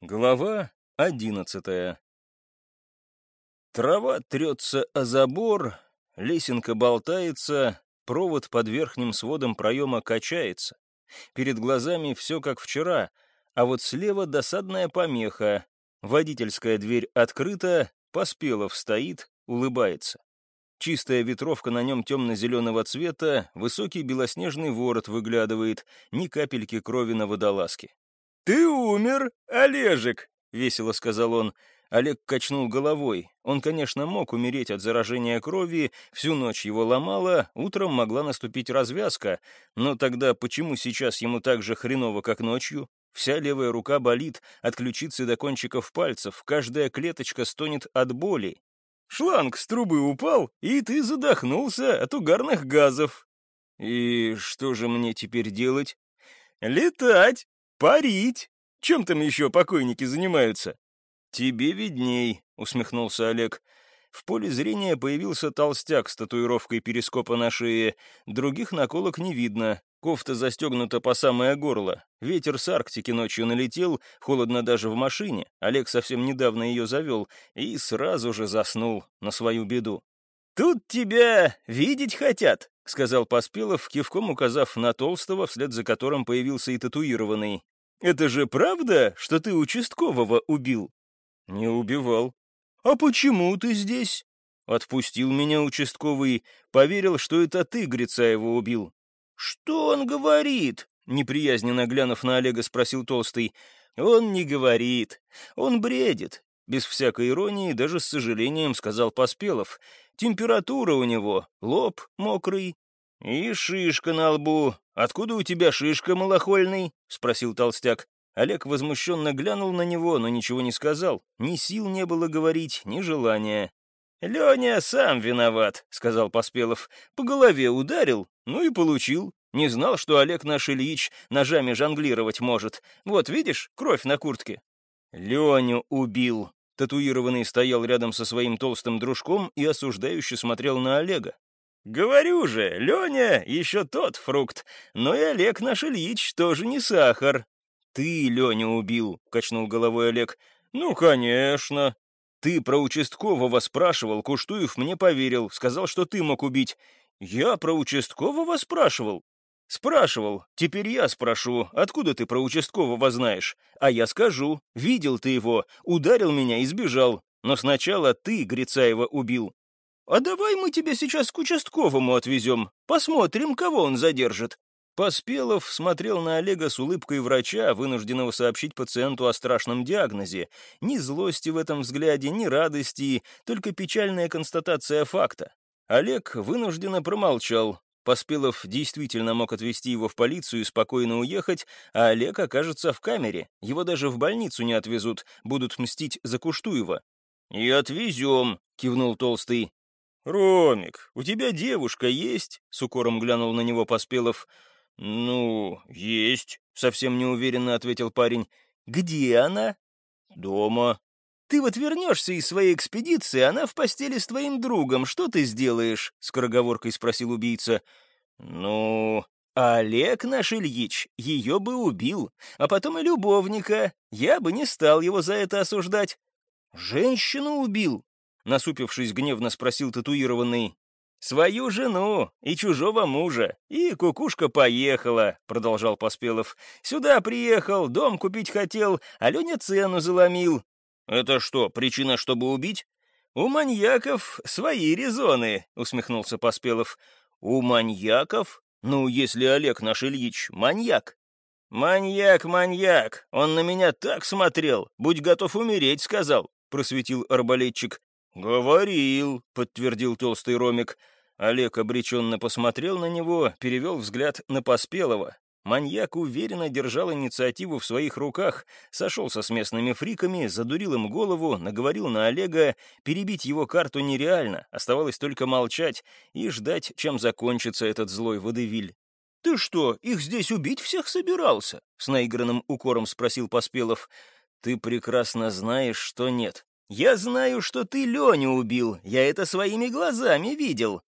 Глава одиннадцатая Трава трется о забор, лесенка болтается, провод под верхним сводом проема качается. Перед глазами все как вчера, а вот слева досадная помеха. Водительская дверь открыта, Поспелов стоит, улыбается. Чистая ветровка на нем темно-зеленого цвета, высокий белоснежный ворот выглядывает, ни капельки крови на водолазке. «Ты умер, Олежек!» — весело сказал он. Олег качнул головой. Он, конечно, мог умереть от заражения крови, всю ночь его ломало, утром могла наступить развязка, но тогда почему сейчас ему так же хреново, как ночью? Вся левая рука болит, от ключицы до кончиков пальцев, каждая клеточка стонет от боли. Шланг с трубы упал, и ты задохнулся от угарных газов. И что же мне теперь делать? Летать, парить. Чем там еще покойники занимаются? Тебе видней, усмехнулся Олег. В поле зрения появился толстяк с татуировкой перископа на шее. Других наколок не видно. Кофта застегнута по самое горло. Ветер с Арктики ночью налетел, холодно даже в машине. Олег совсем недавно ее завел и сразу же заснул на свою беду. «Тут тебя видеть хотят», — сказал Поспелов, кивком указав на Толстого, вслед за которым появился и татуированный. «Это же правда, что ты участкового убил?» «Не убивал». «А почему ты здесь?» «Отпустил меня участковый, поверил, что это ты Грицаева убил». «Что он говорит?» — неприязненно глянув на Олега, спросил Толстый. «Он не говорит. Он бредит». Без всякой иронии, даже с сожалением сказал Поспелов. «Температура у него, лоб мокрый». «И шишка на лбу. Откуда у тебя шишка, малохольный?» — спросил Толстяк. Олег возмущенно глянул на него, но ничего не сказал. Ни сил не было говорить, ни желания. «Леня сам виноват», — сказал Поспелов. «По голове ударил, ну и получил. Не знал, что Олег наш Ильич ножами жонглировать может. Вот, видишь, кровь на куртке». «Леню убил». Татуированный стоял рядом со своим толстым дружком и осуждающе смотрел на Олега. «Говорю же, Леня еще тот фрукт, но и Олег наш Ильич тоже не сахар». «Ты Леню убил», — качнул головой Олег. «Ну, конечно», ты про участкового спрашивал, Куштуев мне поверил, сказал, что ты мог убить. Я про участкового спрашивал? Спрашивал. Теперь я спрошу, откуда ты про участкового знаешь? А я скажу, видел ты его, ударил меня и сбежал. Но сначала ты Грицаева убил. А давай мы тебя сейчас к участковому отвезем. Посмотрим, кого он задержит. Поспелов смотрел на Олега с улыбкой врача, вынужденного сообщить пациенту о страшном диагнозе. Ни злости в этом взгляде, ни радости, только печальная констатация факта. Олег вынужденно промолчал. Поспелов действительно мог отвезти его в полицию и спокойно уехать, а Олег окажется в камере. Его даже в больницу не отвезут, будут мстить за Куштуева. «И отвезем», — кивнул Толстый. «Ромик, у тебя девушка есть?» — с укором глянул на него Поспелов. «Ну, есть», — совсем неуверенно ответил парень. «Где она?» «Дома». «Ты вот вернешься из своей экспедиции, она в постели с твоим другом. Что ты сделаешь?» — скороговоркой спросил убийца. «Ну...» Олег наш Ильич ее бы убил, а потом и любовника. Я бы не стал его за это осуждать. Женщину убил? Насупившись гневно спросил татуированный. «Свою жену и чужого мужа. И кукушка поехала», — продолжал Поспелов. «Сюда приехал, дом купить хотел, а цену заломил». «Это что, причина, чтобы убить?» «У маньяков свои резоны», — усмехнулся Поспелов. «У маньяков? Ну, если Олег наш Ильич маньяк». «Маньяк, маньяк! Он на меня так смотрел, будь готов умереть», — сказал, — просветил арбалетчик. «Говорил», — подтвердил толстый Ромик. Олег обреченно посмотрел на него, перевел взгляд на Поспелого. Маньяк уверенно держал инициативу в своих руках, сошелся с местными фриками, задурил им голову, наговорил на Олега, перебить его карту нереально, оставалось только молчать и ждать, чем закончится этот злой водевиль. «Ты что, их здесь убить всех собирался?» — с наигранным укором спросил Поспелов. «Ты прекрасно знаешь, что нет», «Я знаю, что ты Леню убил, я это своими глазами видел».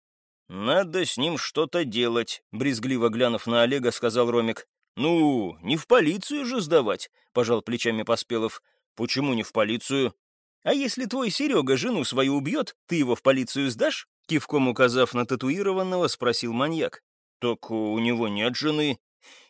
«Надо с ним что-то делать», — брезгливо глянув на Олега, сказал Ромик. «Ну, не в полицию же сдавать», — пожал плечами Поспелов. Почему не в полицию? А если твой Серега жену свою убьет, ты его в полицию сдашь? Кивком указав на татуированного, спросил маньяк. Так у него нет жены.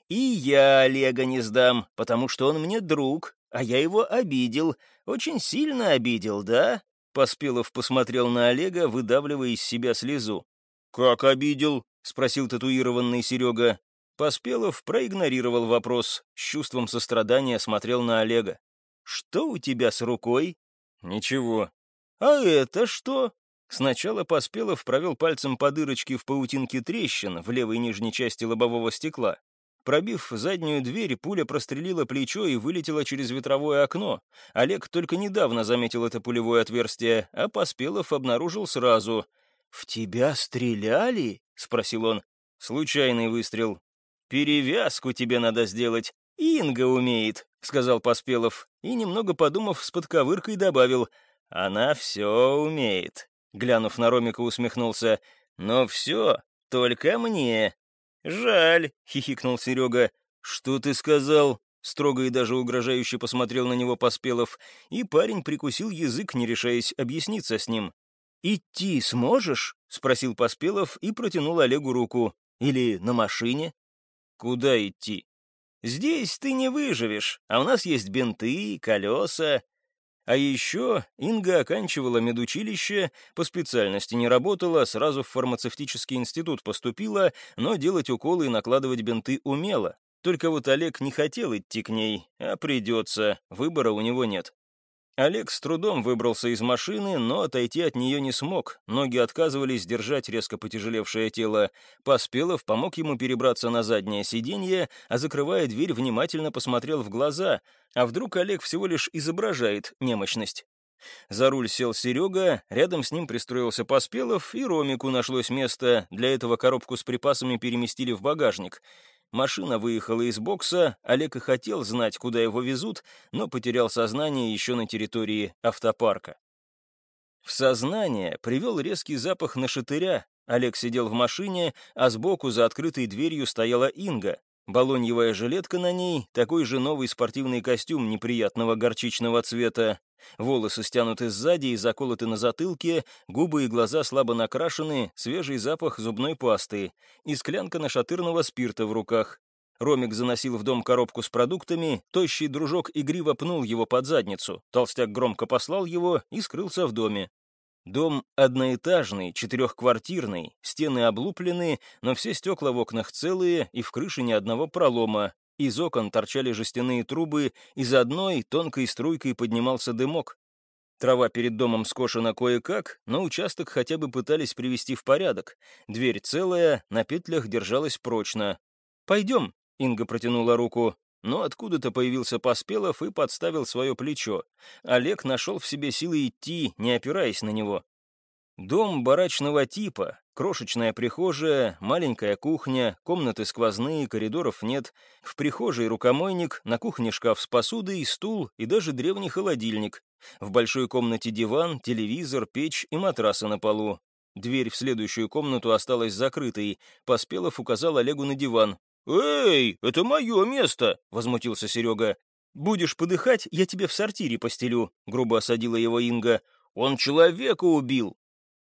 И я Олега не сдам, потому что он мне друг, а я его обидел. Очень сильно обидел, да? Поспелов посмотрел на Олега, выдавливая из себя слезу. «Как обидел?» — спросил татуированный Серега. Поспелов проигнорировал вопрос, с чувством сострадания смотрел на Олега. «Что у тебя с рукой?» «Ничего». «А это что?» Сначала Поспелов провел пальцем по дырочке в паутинке трещин в левой нижней части лобового стекла. Пробив заднюю дверь, пуля прострелила плечо и вылетела через ветровое окно. Олег только недавно заметил это пулевое отверстие, а Поспелов обнаружил сразу. «В тебя стреляли?» — спросил он. «Случайный выстрел». «Перевязку тебе надо сделать. Инга умеет», — сказал Поспелов. И, немного подумав, с подковыркой добавил. «Она все умеет». Глянув на Ромика, усмехнулся. «Но все, только мне». «Жаль», — хихикнул Серега. «Что ты сказал?» Строго и даже угрожающе посмотрел на него Поспелов, и парень прикусил язык, не решаясь объясниться с ним. «Идти сможешь?» — спросил Поспелов и протянул Олегу руку. «Или на машине?» «Куда идти?» «Здесь ты не выживешь, а у нас есть бинты, колеса». А еще Инга оканчивала медучилище, по специальности не работала, сразу в фармацевтический институт поступила, но делать уколы и накладывать бинты умела. Только вот Олег не хотел идти к ней, а придется, выбора у него нет. Олег с трудом выбрался из машины, но отойти от нее не смог. Ноги отказывались держать резко потяжелевшее тело. Поспелов помог ему перебраться на заднее сиденье, а закрывая дверь, внимательно посмотрел в глаза. А вдруг Олег всего лишь изображает немощность? За руль сел Серега, рядом с ним пристроился Поспелов, и Ромику нашлось место. Для этого коробку с припасами переместили в багажник. Машина выехала из бокса, Олег и хотел знать, куда его везут, но потерял сознание еще на территории автопарка. В сознание привел резкий запах на шатыря. Олег сидел в машине, а сбоку за открытой дверью стояла Инга. Балоньевая жилетка на ней, такой же новый спортивный костюм неприятного горчичного цвета. Волосы стянуты сзади и заколоты на затылке, губы и глаза слабо накрашены, свежий запах зубной пасты и склянка нашатырного спирта в руках. Ромик заносил в дом коробку с продуктами, тощий дружок игриво пнул его под задницу, толстяк громко послал его и скрылся в доме. Дом одноэтажный, четырехквартирный, стены облуплены, но все стекла в окнах целые и в крыше ни одного пролома. Из окон торчали жестяные трубы, из одной тонкой струйкой поднимался дымок. Трава перед домом скошена кое-как, но участок хотя бы пытались привести в порядок. Дверь целая, на петлях держалась прочно. «Пойдем», — Инга протянула руку но откуда-то появился Поспелов и подставил свое плечо. Олег нашел в себе силы идти, не опираясь на него. Дом барачного типа, крошечная прихожая, маленькая кухня, комнаты сквозные, коридоров нет. В прихожей рукомойник, на кухне шкаф с посудой, стул и даже древний холодильник. В большой комнате диван, телевизор, печь и матрасы на полу. Дверь в следующую комнату осталась закрытой. Поспелов указал Олегу на диван. «Эй, это мое место!» — возмутился Серега. «Будешь подыхать, я тебе в сортире постелю», — грубо осадила его Инга. «Он человека убил!»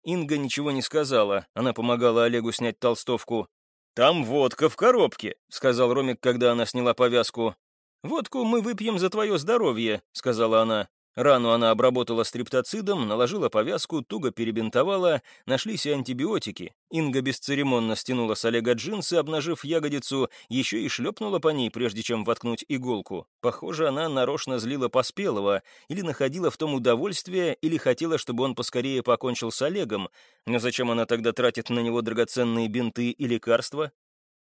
Инга ничего не сказала, она помогала Олегу снять толстовку. «Там водка в коробке», — сказал Ромик, когда она сняла повязку. «Водку мы выпьем за твое здоровье», — сказала она. Рану она обработала стриптоцидом, наложила повязку, туго перебинтовала, нашлись и антибиотики. Инга бесцеремонно стянула с Олега джинсы, обнажив ягодицу, еще и шлепнула по ней, прежде чем воткнуть иголку. Похоже, она нарочно злила Поспелого, или находила в том удовольствие, или хотела, чтобы он поскорее покончил с Олегом. Но зачем она тогда тратит на него драгоценные бинты и лекарства?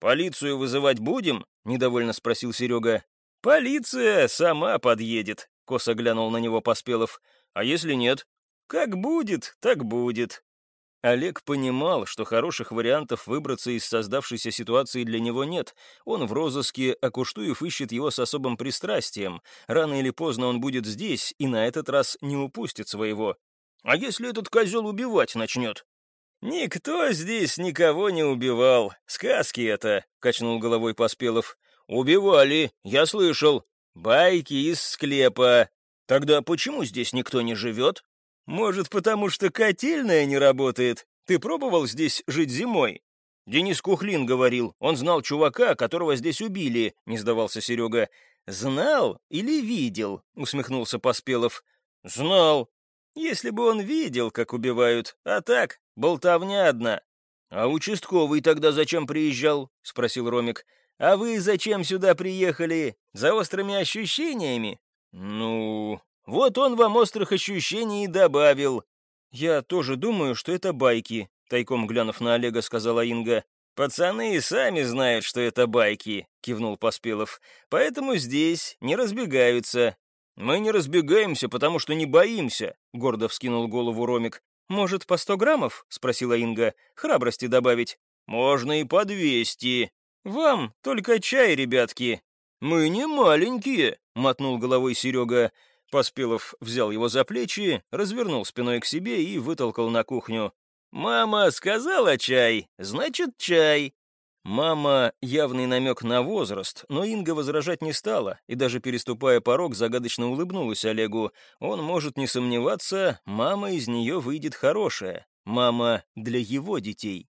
«Полицию вызывать будем?» — недовольно спросил Серега. «Полиция сама подъедет», — косо глянул на него Поспелов. «А если нет?» «Как будет, так будет». Олег понимал, что хороших вариантов выбраться из создавшейся ситуации для него нет. Он в розыске, а Куштуев ищет его с особым пристрастием. Рано или поздно он будет здесь, и на этот раз не упустит своего. «А если этот козел убивать начнет?» «Никто здесь никого не убивал. Сказки это», — качнул головой Поспелов. «Убивали, я слышал. Байки из склепа. Тогда почему здесь никто не живет? Может, потому что котельная не работает? Ты пробовал здесь жить зимой? Денис Кухлин говорил, он знал чувака, которого здесь убили, не сдавался Серега. Знал или видел? усмехнулся Поспелов. Знал. Если бы он видел, как убивают, а так, болтовня одна. А участковый тогда зачем приезжал? спросил Ромик. А вы зачем сюда приехали? За острыми ощущениями? Ну, вот он вам острых ощущений и добавил. Я тоже думаю, что это байки, тайком глянув на Олега, сказала Инга. «Пацаны и сами знают, что это байки», — кивнул Поспелов. «Поэтому здесь не разбегаются». «Мы не разбегаемся, потому что не боимся», — гордо вскинул голову Ромик. «Может, по сто граммов?» — спросила Инга. «Храбрости добавить». «Можно и по двести». «Вам только чай, ребятки». «Мы не маленькие», — мотнул головой Серега. Поспелов взял его за плечи, развернул спиной к себе и вытолкал на кухню. «Мама сказала чай, значит, чай». Мама — явный намек на возраст, но Инга возражать не стала, и даже переступая порог, загадочно улыбнулась Олегу. Он может не сомневаться, мама из нее выйдет хорошая. Мама для его детей.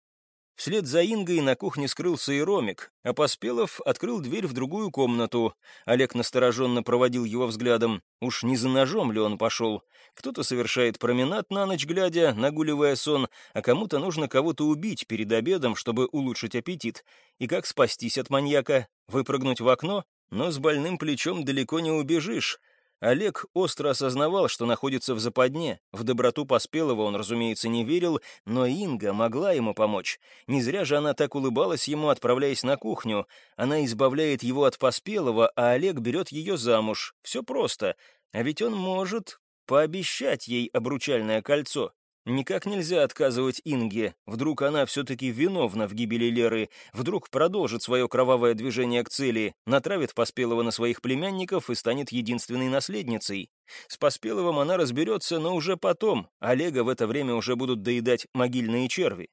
Вслед за Ингой на кухне скрылся и Ромик, а Поспелов открыл дверь в другую комнату. Олег настороженно проводил его взглядом. Уж не за ножом ли он пошел? Кто-то совершает променад на ночь глядя, нагуливая сон, а кому-то нужно кого-то убить перед обедом, чтобы улучшить аппетит. И как спастись от маньяка? Выпрыгнуть в окно? Но с больным плечом далеко не убежишь. Олег остро осознавал, что находится в западне. В доброту Поспелого он, разумеется, не верил, но Инга могла ему помочь. Не зря же она так улыбалась ему, отправляясь на кухню. Она избавляет его от Поспелого, а Олег берет ее замуж. Все просто. А ведь он может пообещать ей обручальное кольцо. Никак нельзя отказывать Инге. Вдруг она все-таки виновна в гибели Леры, вдруг продолжит свое кровавое движение к цели, натравит Поспелого на своих племянников и станет единственной наследницей. С Поспеловым она разберется, но уже потом. Олега в это время уже будут доедать могильные черви.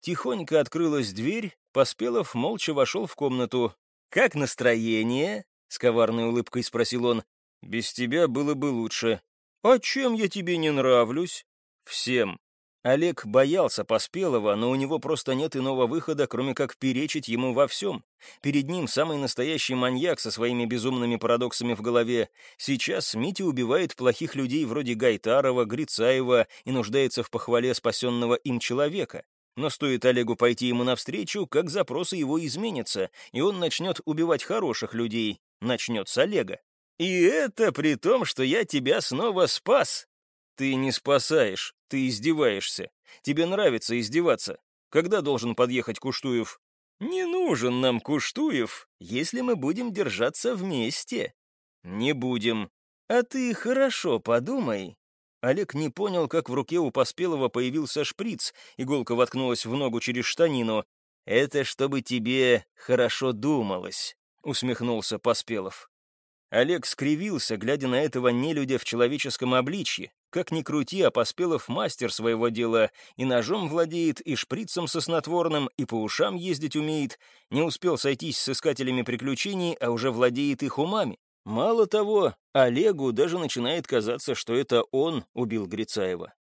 Тихонько открылась дверь, Поспелов молча вошел в комнату. «Как настроение?» — с коварной улыбкой спросил он. «Без тебя было бы лучше». «А чем я тебе не нравлюсь?» Всем. Олег боялся Поспелого, но у него просто нет иного выхода, кроме как перечить ему во всем. Перед ним самый настоящий маньяк со своими безумными парадоксами в голове. Сейчас Митя убивает плохих людей вроде Гайтарова, Грицаева и нуждается в похвале спасенного им человека. Но стоит Олегу пойти ему навстречу, как запросы его изменятся, и он начнет убивать хороших людей. Начнет с Олега. «И это при том, что я тебя снова спас», «Ты не спасаешь, ты издеваешься. Тебе нравится издеваться. Когда должен подъехать Куштуев?» «Не нужен нам Куштуев, если мы будем держаться вместе». «Не будем. А ты хорошо подумай». Олег не понял, как в руке у Поспелого появился шприц, иголка воткнулась в ногу через штанину. «Это чтобы тебе хорошо думалось», — усмехнулся Поспелов. Олег скривился, глядя на этого нелюдя в человеческом обличье. Как ни крути, а Поспелов мастер своего дела, и ножом владеет, и шприцем со снотворным, и по ушам ездить умеет, не успел сойтись с искателями приключений, а уже владеет их умами. Мало того, Олегу даже начинает казаться, что это он убил Грицаева.